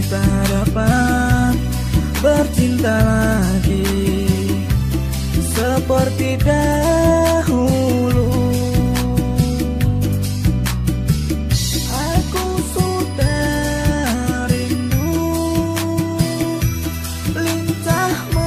kita dapat bercinta lagi seperti dahulu. Aku sudah rindu lintahmu.